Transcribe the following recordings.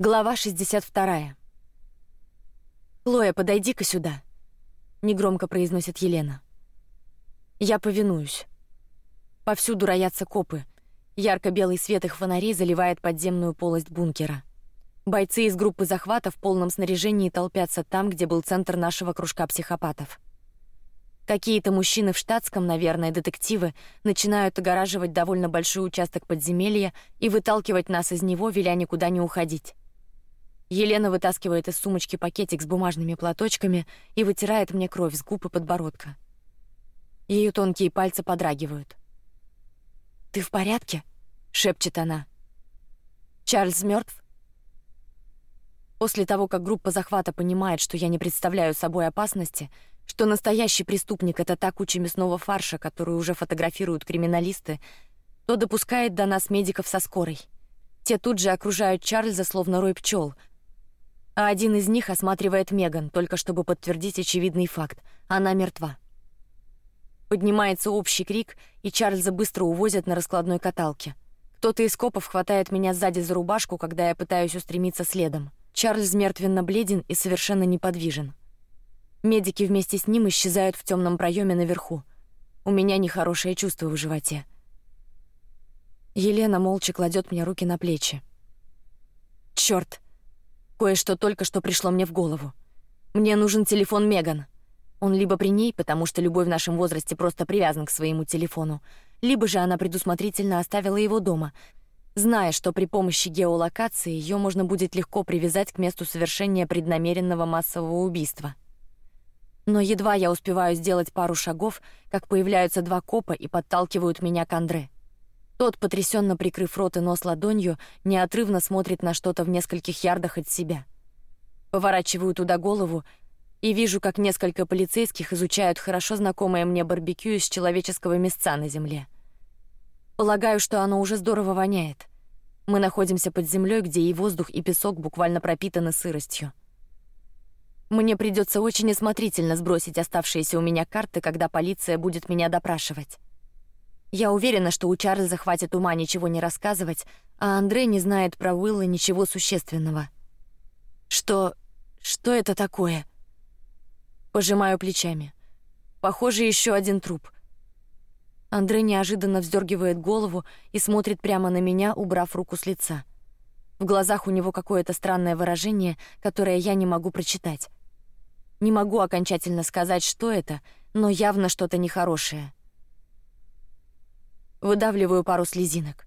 Глава 62. Лоя, подойди-ка сюда. Негромко произносит Елена. Я повинуюсь. Повсюду роятся копы. Ярко-белый свет их фонарей заливает подземную полость бункера. Бойцы из группы захвата в полном снаряжении толпятся там, где был центр нашего кружка психопатов. Какие-то мужчины в штатском, наверное, детективы, начинают огораживать довольно большой участок подземелья и выталкивать нас из него, веля никуда не уходить. Елена вытаскивает из сумочки пакетик с бумажными платочками и вытирает мне кровь с губ и подбородка. Ее тонкие пальцы подрагивают. Ты в порядке? шепчет она. Чарльз мертв. После того, как группа захвата понимает, что я не представляю собой опасности, что настоящий преступник это та куча мясного фарша, которую уже фотографируют криминалисты, то допускает до нас медиков со скорой. Те тут же окружают Чарльза словно рой пчел, а один из них осматривает Меган, только чтобы подтвердить очевидный факт: она мертва. Поднимается общий крик, и Чарльза быстро увозят на раскладной каталке. Кто-то из копов хватает меня сзади за рубашку, когда я пытаюсь устремиться следом. Чарльз мертвенно бледен и совершенно неподвижен. Медики вместе с ним исчезают в темном проеме наверху. У меня нехорошее чувство в животе. Елена молча кладет мне руки на плечи. Черт! Кое-что только что пришло мне в голову. Мне нужен телефон Меган. Он либо при ней, потому что любой в нашем возрасте просто привязан к своему телефону, либо же она предусмотрительно оставила его дома, зная, что при помощи геолокации ее можно будет легко привязать к месту совершения преднамеренного массового убийства. Но едва я успеваю сделать пару шагов, как появляются два копа и подталкивают меня к Андре. Тот, потрясенно прикрыв рот и нос ладонью, неотрывно смотрит на что-то в нескольких ярдах от себя. Поворачиваю туда голову и вижу, как несколько полицейских изучают хорошо знакомое мне барбекю из человеческого мясца на земле. Полагаю, что оно уже здорово воняет. Мы находимся под землей, где и воздух, и песок буквально пропитаны сыростью. Мне придется очень осмотрительно сбросить оставшиеся у меня карты, когда полиция будет меня допрашивать. Я уверена, что у Чарльза хватит ума ничего не рассказывать, а Андрей не знает про Уилла ничего существенного. Что, что это такое? Пожимаю плечами. Похоже, еще один труп. Андрей неожиданно вздергивает голову и смотрит прямо на меня, убрав руку с лица. В глазах у него какое-то странное выражение, которое я не могу прочитать. Не могу окончательно сказать, что это, но явно что-то нехорошее. Выдавливаю пару слезинок.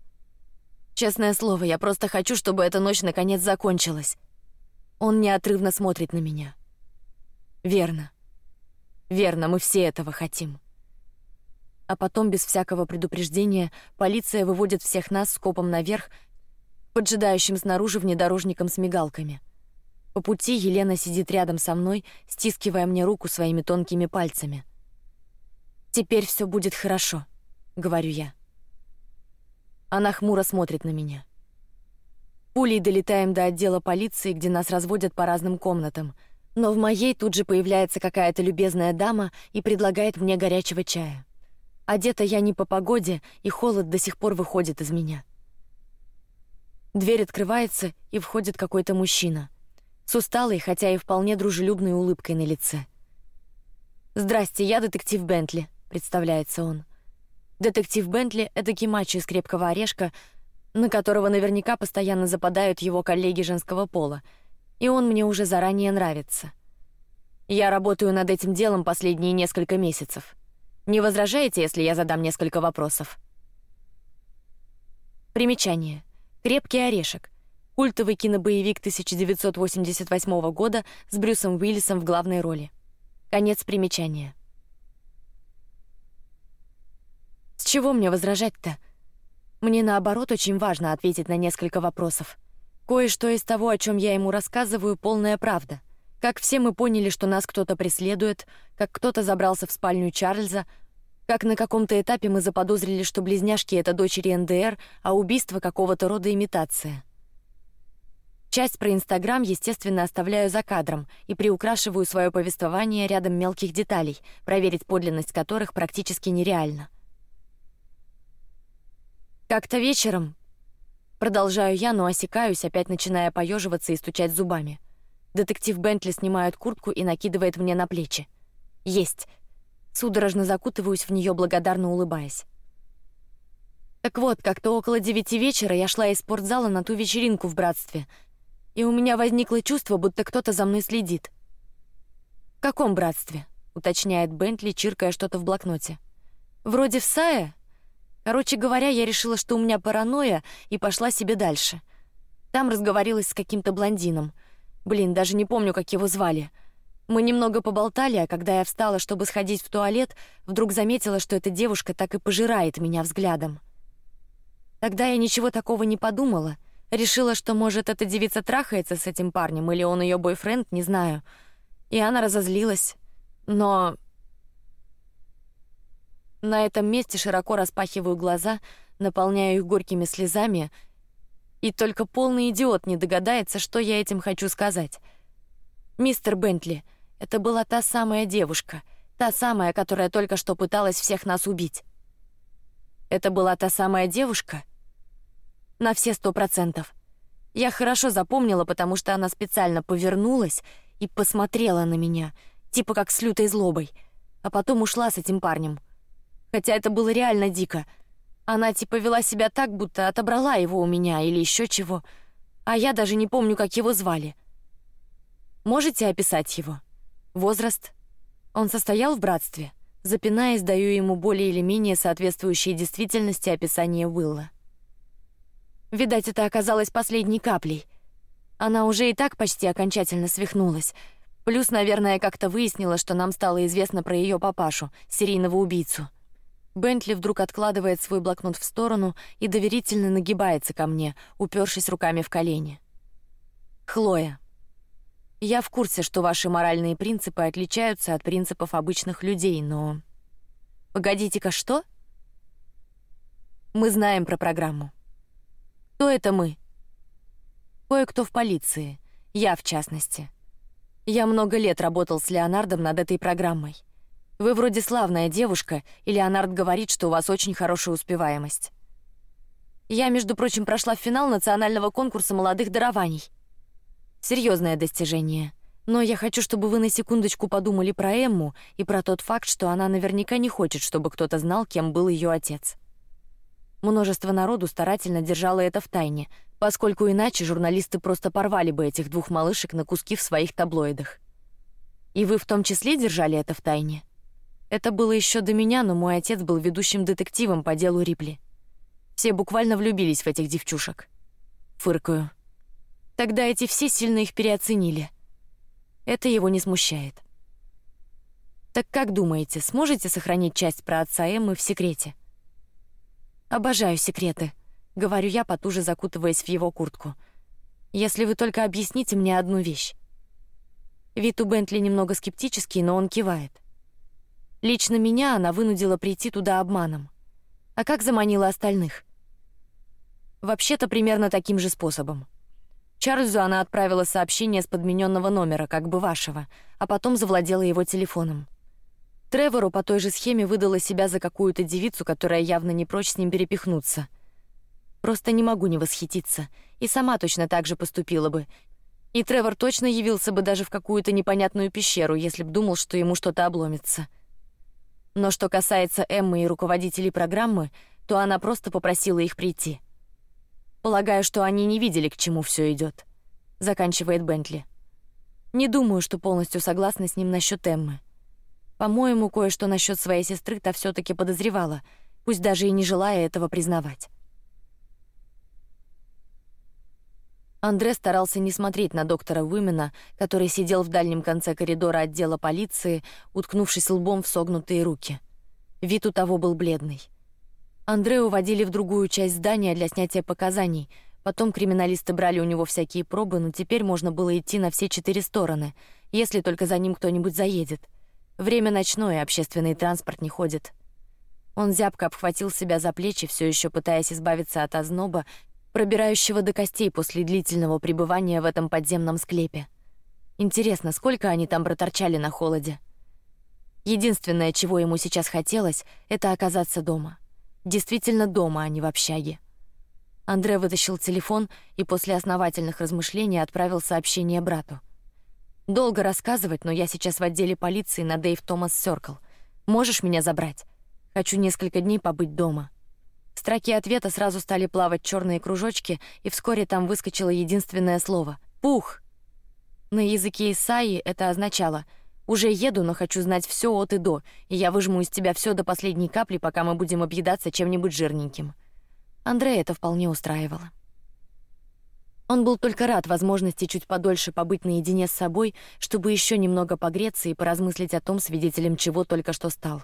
Честное слово, я просто хочу, чтобы эта ночь наконец закончилась. Он неотрывно смотрит на меня. Верно, верно, мы все этого хотим. А потом без всякого предупреждения полиция выводит всех нас с копом наверх, поджидающим снаружи внедорожником с мигалками. По пути Елена сидит рядом со мной, стискивая мне руку своими тонкими пальцами. Теперь все будет хорошо, говорю я. Она хмуро смотрит на меня. Пулей долетаем до отдела полиции, где нас разводят по разным комнатам. Но в моей тут же появляется какая-то любезная дама и предлагает мне горячего чая. Одета я не по погоде, и холод до сих пор выходит из меня. Дверь открывается, и входит какой-то мужчина с усталой, хотя и вполне дружелюбной улыбкой на лице. Здрасте, я детектив Бентли, представляется он. Детектив Бентли — это кимачи из крепкого орешка, на которого наверняка постоянно западают его коллеги женского пола, и он мне уже заранее нравится. Я работаю над этим делом последние несколько месяцев. Не возражаете, если я задам несколько вопросов? Примечание: крепкий орешек. Культовый кинобоевик 1988 года с Брюсом Уиллисом в главной роли. Конец примечания. Чего мне возражать-то? Мне наоборот очень важно ответить на несколько вопросов. Кое-что из того, о чем я ему рассказываю, полная правда. Как все мы поняли, что нас кто-то преследует, как кто-то забрался в спальню Чарльза, как на каком-то этапе мы заподозрили, что близняшки это дочери НДР, а убийство какого-то рода имитация. Часть про Инстаграм, естественно, оставляю за кадром и приукрашиваю свое повествование рядом мелких деталей, проверить подлинность которых практически нереально. Как-то вечером, Продолжаю я, но осекаюсь, опять начиная поеживаться и стучать зубами. Детектив Бентли снимает куртку и накидывает мне на плечи. Есть. Судорожно закутываюсь в нее, благодарно улыбаясь. Так вот, как-то около девяти вечера я шла из спортзала на ту вечеринку в братстве, и у меня возникло чувство, будто кто-то за мной следит. В каком братстве? уточняет Бентли, чиркая что-то в блокноте. Вроде в Сае. Короче говоря, я решила, что у меня паранойя, и пошла себе дальше. Там разговорилась с каким-то блондином. Блин, даже не помню, как его звали. Мы немного поболтали, а когда я встала, чтобы сходить в туалет, вдруг заметила, что эта девушка так и пожирает меня взглядом. Тогда я ничего такого не подумала, решила, что может эта девица трахается с этим парнем или он ее бойфренд, не знаю. И она разозлилась, но на этом месте широко распахиваю глаза, наполняю их горькими слезами, и только полный идиот не догадается, что я этим хочу сказать. Мистер Бентли, это была та самая девушка, та самая, которая только что пыталась всех нас убить. Это была та самая девушка. На все сто процентов. Я хорошо запомнила, потому что она специально повернулась и посмотрела на меня, типа как с лютой злобой, а потом ушла с этим парнем. Хотя это было реально дико. Она типа вела себя так, будто отобрала его у меня или еще чего, а я даже не помню, как его звали. Можете описать его? Возраст? Он состоял в братстве. Запинаясь, даю ему более или менее соответствующие действительности описание Уилла. Видать, это оказалось последней каплей. Она уже и так почти окончательно свихнулась. Плюс, наверное, как-то выяснила, что нам стало известно про ее папашу, серийного убийцу. Бентли вдруг откладывает свой блокнот в сторону и доверительно нагибается ко мне, упершись руками в колени. Хлоя, я в курсе, что ваши моральные принципы отличаются от принципов обычных людей, но погодите-ка, что? Мы знаем про программу. Кто это мы? Кое-кто в полиции, я в частности. Я много лет работал с Леонардом над этой программой. Вы вроде славная девушка, и Леонард говорит, что у вас очень хорошая успеваемость. Я, между прочим, прошла в финал национального конкурса молодых дарований. Серьезное достижение. Но я хочу, чтобы вы на секундочку подумали про Эмму и про тот факт, что она наверняка не хочет, чтобы кто-то знал, кем был ее отец. Множество народу старательно держало это в тайне, поскольку иначе журналисты просто порвали бы этих двух малышек на куски в своих таблоидах. И вы в том числе держали это в тайне. Это было еще до меня, но мой отец был ведущим детективом по делу Рипли. Все буквально влюбились в этих девчушек. Фыркаю. Тогда эти все сильно их переоценили. Это его не смущает. Так как думаете, сможете сохранить часть про отца Эммы в секрете? Обожаю секреты, говорю я, потуже закутываясь в его куртку. Если вы только объясните мне одну вещь. Вид у Бентли немного скептический, но он кивает. Лично меня она вынудила прийти туда обманом. А как заманила остальных? Вообще-то примерно таким же способом. Чарльзу она отправила сообщение с подмененного номера, как бы вашего, а потом завладела его телефоном. Тревору по той же схеме выдала себя за какую-то девицу, которая явно не прочь с ним перепихнуться. Просто не могу не восхититься, и сама точно так же поступила бы. И Тревор точно явился бы даже в какую-то непонятную пещеру, если б думал, что ему что-то обломится. Но что касается Эммы и руководителей программы, то она просто попросила их прийти. Полагаю, что они не видели, к чему все идет. Заканчивает Бентли. Не думаю, что полностью согласна с ним насчет Эммы. По-моему, кое-что насчет своей сестры та все-таки подозревала, пусть даже и не желая этого признавать. Андре старался не смотреть на доктора Уимена, который сидел в дальнем конце коридора отдела полиции, уткнувшись лбом в согнутые руки. Вид у того был бледный. Андре уводили в другую часть здания для снятия показаний. Потом криминалисты брали у него всякие пробы, но теперь можно было идти на все четыре стороны, если только за ним кто-нибудь заедет. Время ночное, общественный транспорт не ходит. Он зябко обхватил себя за плечи, все еще пытаясь избавиться от озноба, пробирающего до костей после длительного пребывания в этом подземном склепе. Интересно, сколько они там проторчали на холоде. Единственное, чего ему сейчас хотелось, это оказаться дома действительно дома, а не в общаге. Андре вытащил телефон и после основательных размышлений отправил сообщение брату. Долго рассказывать, но я сейчас в отделе полиции на Дэйв Томас Сёркл. Можешь меня забрать? Хочу несколько дней побыть дома. В строке ответа сразу стали плавать черные кружочки, и вскоре там выскочило единственное слово — пух. На языке Исаи это означало уже еду, но хочу знать все от и до, и я выжму из тебя все до последней капли, пока мы будем объедаться чем-нибудь жирненьким. Андрея это вполне устраивало. Он был только рад возможности чуть подольше побыть наедине с собой, чтобы еще немного погреться и поразмыслить о том, свидетелем чего только что стал.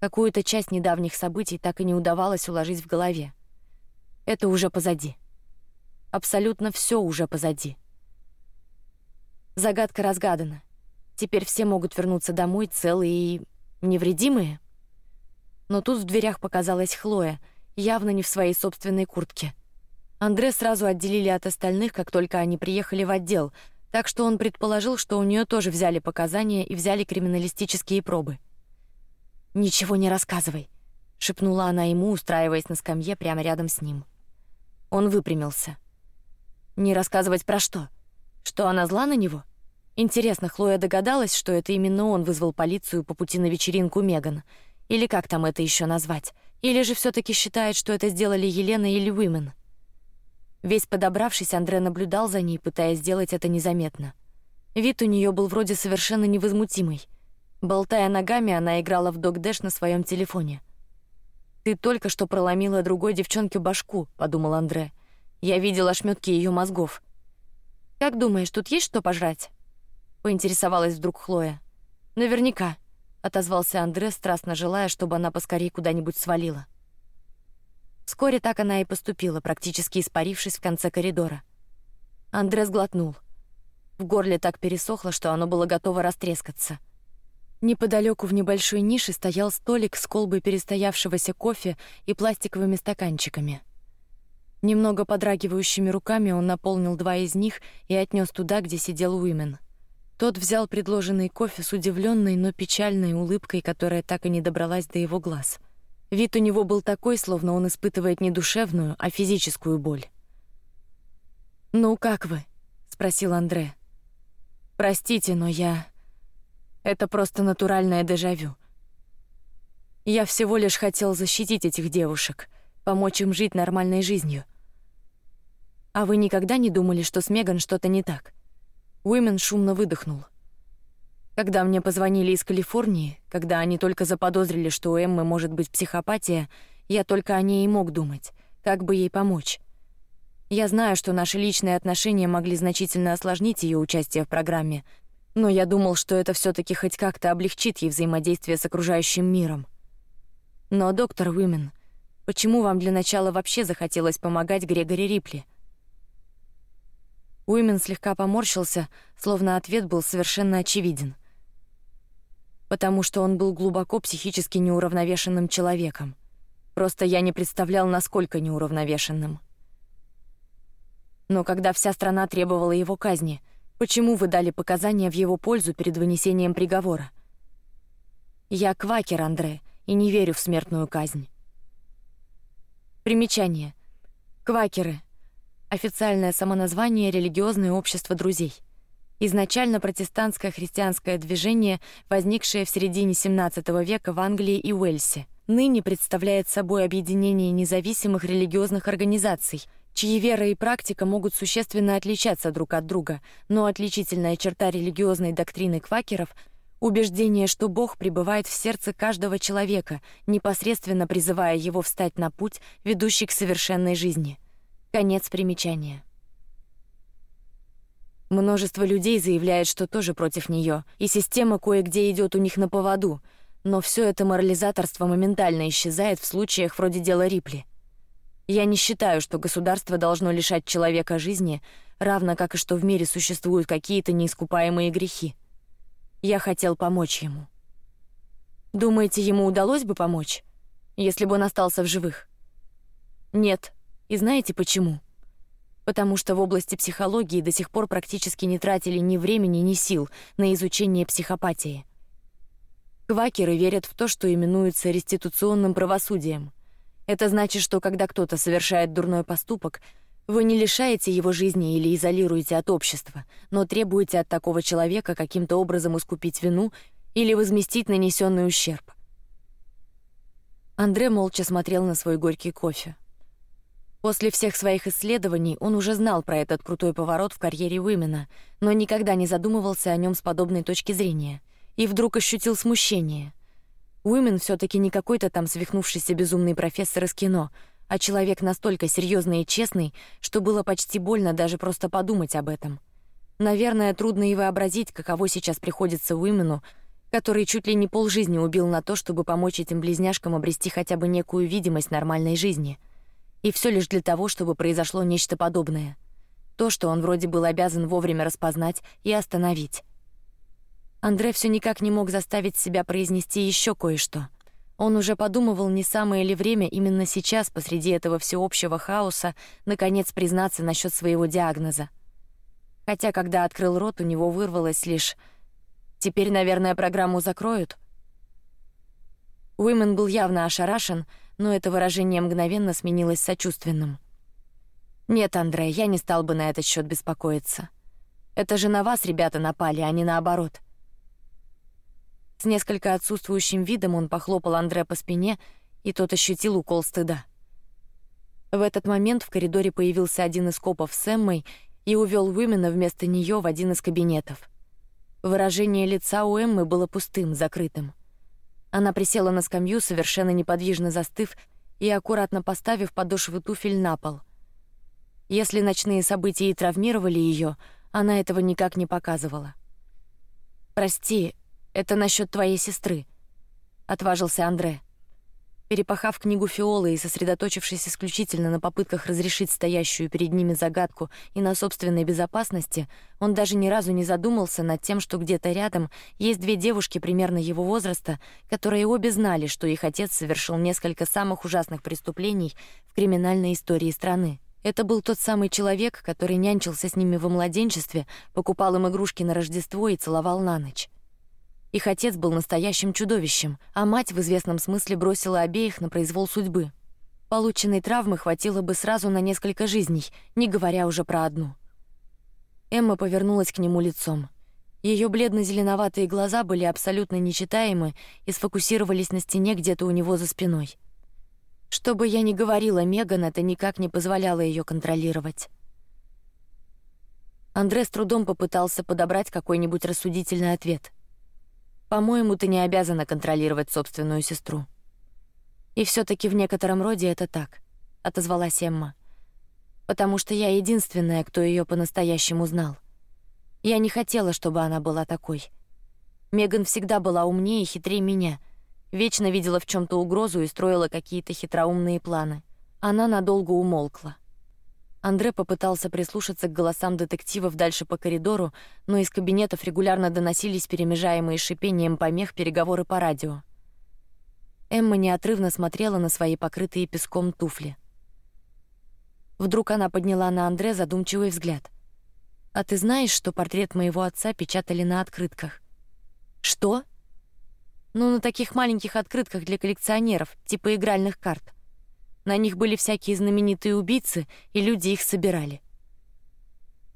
Какую-то часть недавних событий так и не удавалось уложить в голове. Это уже позади. Абсолютно все уже позади. Загадка разгадана. Теперь все могут вернуться домой целые и невредимые. Но тут в дверях показалась Хлоя, явно не в своей собственной куртке. Андре сразу отделили от остальных, как только они приехали в отдел, так что он предположил, что у нее тоже взяли показания и взяли криминалистические пробы. Ничего не рассказывай, шепнула она ему, устраиваясь на скамье прямо рядом с ним. Он выпрямился. Не рассказывать про что? Что она зла на него? Интересно, Хлоя догадалась, что это именно он вызвал полицию по пути на вечеринку Меган, или как там это еще назвать? Или же все-таки считает, что это сделали Елена или Уимен? Весь подобравшись, Андре наблюдал за ней, пытаясь сделать это незаметно. Вид у нее был вроде совершенно невозмутимый. Болтая ногами, она играла в догдэш на своем телефоне. Ты только что проломила другой девчонке башку, подумал Андре. Я видел ошметки ее мозгов. Как думаешь, тут есть что пожрать? Поинтересовалась вдруг Хлоя. Наверняка, отозвался Андре, страстно желая, чтобы она поскорее куда-нибудь свалила. Вскоре так она и поступила, практически испарившись в конце коридора. Андре сглотнул. В горле так пересохло, что оно было готово растрескаться. Неподалеку в небольшой нише стоял столик с колбой перестоявшегося кофе и пластиковыми стаканчиками. Немного подрагивающими руками он наполнил два из них и отнес туда, где сидел Уимен. Тот взял предложенный кофе с удивленной, но печальной улыбкой, которая так и не добралась до его глаз. Вид у него был такой, словно он испытывает не душевную, а физическую боль. Ну как вы? – спросил Андре. Простите, но я это просто натуральное дежавю. Я всего лишь хотел защитить этих девушек, помочь им жить нормальной жизнью. А вы никогда не думали, что с Меган что-то не так? Уимен шумно выдохнул. Когда мне позвонили из Калифорнии, когда они только заподозрили, что у Эммы может быть психопатия, я только о ней и мог думать, как бы ей помочь. Я знаю, что наши личные отношения могли значительно осложнить ее участие в программе, но я думал, что это все-таки хоть как-то облегчит ей взаимодействие с окружающим миром. Но доктор Уимен, почему вам для начала вообще захотелось помогать Грегори Рипли? Уимен слегка поморщился, словно ответ был совершенно очевиден. Потому что он был глубоко психически неуравновешенным человеком. Просто я не представлял, насколько неуравновешенным. Но когда вся страна требовала его казни, Почему вы дали показания в его пользу перед вынесением приговора? Я квакер, Андре, и не верю в смертную казнь. Примечание: квакеры — официальное самоназвание религиозное общество друзей. Изначально протестантское христианское движение, возникшее в середине XVII века в Англии и Уэльсе, ныне представляет собой объединение независимых религиозных организаций чьи вера и практика могут существенно отличаться друг от друга, но отличительная черта религиозной доктрины квакеров — убеждение, что Бог пребывает в сердце каждого человека, непосредственно призывая его встать на путь, ведущий к совершенной жизни. Конец примечания. Множество людей заявляет, что тоже против нее, и система кое-где идет у них на поводу, но все это морализаторство моментально исчезает в случаях вроде дела Рипли. Я не считаю, что государство должно лишать человека жизни, равно как и что в мире существуют какие-то неискупаемые грехи. Я хотел помочь ему. Думаете, ему удалось бы помочь, если бы он остался в живых? Нет. И знаете почему? Потому что в области психологии до сих пор практически не тратили ни времени, ни сил на изучение психопатии. Квакеры верят в то, что именуется реституционным правосудием — Это значит, что когда кто-то совершает дурной поступок, вы не лишаете его жизни или изолируете от общества, но требуете от такого человека каким-то образом искупить вину или возместить нанесенный ущерб. Андре молча смотрел на свой горький кофе. После всех своих исследований он уже знал про этот крутой поворот в карьере Уимена, но никогда не задумывался о нем с подобной точки зрения, и вдруг ощутил смущение. Уимен все-таки не какой-то там свихнувшийся безумный профессор из кино, а человек настолько серьезный и честный, что было почти больно даже просто подумать об этом. Наверное, трудно и вообразить, каково сейчас приходится Уимену, который чуть ли не полжизни убил на то, чтобы помочь этим близняшкам обрести хотя бы некую видимость нормальной жизни. И все лишь для того, чтобы произошло нечто подобное. То, что он вроде был обязан вовремя распознать и остановить. Андре все никак не мог заставить себя произнести еще кое-что. Он уже подумывал, не самое ли время именно сейчас, посреди этого всеобщего хаоса, наконец признаться насчет своего диагноза. Хотя, когда открыл рот, у него вырвалось лишь: "Теперь, наверное, программу закроют". Уимен был явно ошарашен, но это выражение мгновенно сменилось сочувственным. Нет, Андрей, я не стал бы на этот счет беспокоиться. Это же на вас ребята напали, а не наоборот. С несколько отсутствующим видом он похлопал Андре по спине, и тот ощутил укол стыда. В этот момент в коридоре появился один из копов с Эммой и увел Уимена вместо нее в один из кабинетов. Выражение лица у Эммы было пустым, закрытым. Она присела на скамью, совершенно неподвижно застыв и аккуратно поставив подошвы туфель на пол. Если ночные события и травмировали ее, она этого никак не показывала. Прости, это насчет твоей сестры. Отважился Андре. Перепахав книгу Фиолы и сосредоточившись исключительно на попытках разрешить стоящую перед ними загадку и на собственной безопасности, он даже ни разу не задумался над тем, что где-то рядом есть две девушки примерно его возраста, которые обе знали, что их отец совершил несколько самых ужасных преступлений в криминальной истории страны. Это был тот самый человек, который нянчился с ними во младенчестве, покупал им игрушки на Рождество и целовал на ночь. Их отец был настоящим чудовищем, а мать в известном смысле бросила обеих на произвол судьбы. Полученной травмы хватило бы сразу на несколько жизней, не говоря уже про одну. Эмма повернулась к нему лицом. Ее бледно-зеленоватые глаза были абсолютно нечитаемы и сфокусировались на стене где-то у него за спиной. Что бы я ни говорила, Меган это никак не позволяло ее контролировать. Андрей с трудом попытался подобрать какой-нибудь рассудительный ответ. По-моему, ты не обязана контролировать собственную сестру. И все-таки в некотором роде это так, отозвалась Эмма, потому что я единственная, кто ее по-настоящему знал. Я не хотела, чтобы она была такой. Меган всегда была умнее и хитрее меня, вечно видела в чем-то угрозу и строила какие-то хитроумные планы. Она надолго умолкла. Андре попытался прислушаться к голосам детективов дальше по коридору, но из кабинетов регулярно доносились перемежаемые шипением помех переговоры по радио. Эмма неотрывно смотрела на свои покрытые песком туфли. Вдруг она подняла на Андре задумчивый взгляд. А ты знаешь, что портрет моего отца печатали на открытках? Что? Ну, на таких маленьких открытках для коллекционеров, типа игральных карт. На них были всякие знаменитые убийцы, и люди их собирали.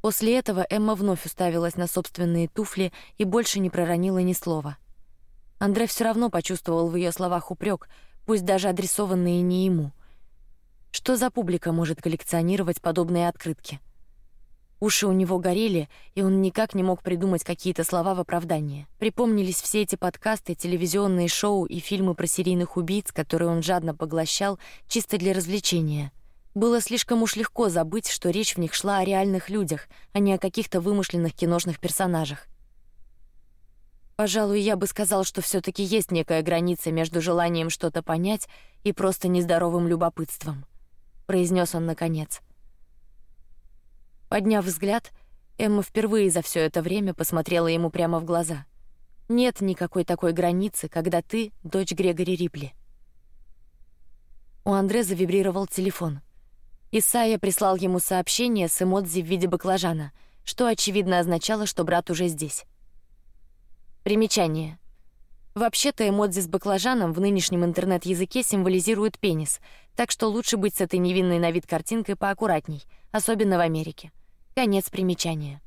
После этого Эмма вновь уставилась на собственные туфли и больше не проронила ни слова. Андрей все равно почувствовал в ее словах упрек, пусть даже адресованные не ему. Что за публика может коллекционировать подобные открытки? Уши у него горели, и он никак не мог придумать какие-то слова в оправдание. Припомнились все эти подкасты, телевизионные шоу и фильмы про серийных убийц, которые он жадно поглощал чисто для развлечения. Было слишком уж легко забыть, что речь в них шла о реальных людях, а не о каких-то вымышленных киношных персонажах. Пожалуй, я бы сказал, что все-таки есть некая граница между желанием что-то понять и просто нездоровым любопытством, произнес он наконец. Подняв взгляд, Эмма впервые за все это время посмотрела ему прямо в глаза. Нет никакой такой границы, когда ты дочь Грегори Рипли. У Андре завибрировал телефон. Исайя прислал ему сообщение с эмодзи в виде баклажана, что очевидно означало, что брат уже здесь. Примечание: Вообще-то эмодзи с баклажаном в нынешнем интернет-языке символизирует пенис, так что лучше быть с этой невинной на вид картинкой поаккуратней, особенно в Америке. Конец примечания.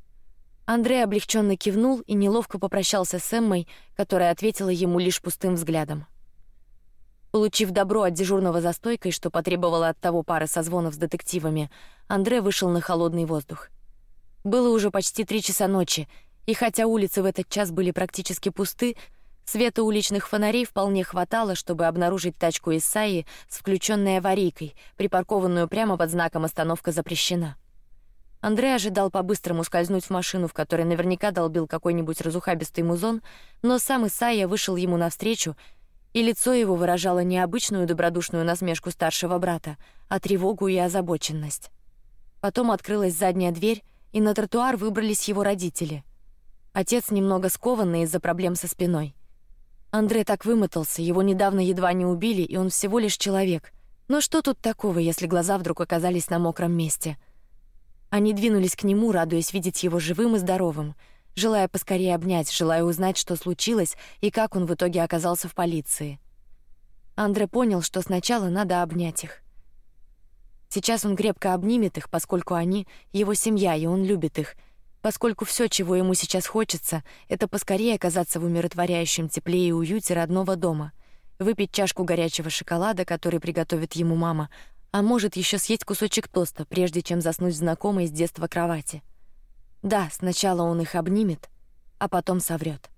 Андрей облегченно кивнул и неловко попрощался с Эммой, которая ответила ему лишь пустым взглядом. Получив добро от дежурного за стойкой, что потребовало от того пары созвонов с детективами, Андрей вышел на холодный воздух. Было уже почти три часа ночи, и хотя улицы в этот час были практически пусты, Света уличных фонарей вполне хватало, чтобы обнаружить тачку Исаи с включенной аварийкой, припаркованную прямо под знаком «Остановка запрещена». Андрей ожидал по-быстрому скользнуть в машину, в которой наверняка долбил какой-нибудь разухабистый музон, но сам Исайя вышел ему навстречу, и лицо его выражало не обычную добродушную насмешку старшего брата, а тревогу и озабоченность. Потом открылась задняя дверь, и на тротуар выбрались его родители. Отец немного скованный из-за проблем со спиной. Андрей так вымотался, его недавно едва не убили, и он всего лишь человек. Но что тут такого, если глаза вдруг оказались на мокром месте? Они двинулись к нему, радуясь видеть его живым и здоровым, желая поскорее обнять, желая узнать, что случилось и как он в итоге оказался в полиции. Андрей понял, что сначала надо обнять их. Сейчас он крепко обнимет их, поскольку они его семья, и он любит их, поскольку все, чего ему сейчас хочется, это поскорее оказаться в умиротворяющем тепле и уюте родного дома, выпить чашку горячего шоколада, который приготовит ему мама, а может еще съесть кусочек тоста, прежде чем заснуть в знакомой с детства кровати. Да, сначала он их обнимет, а потом соврет.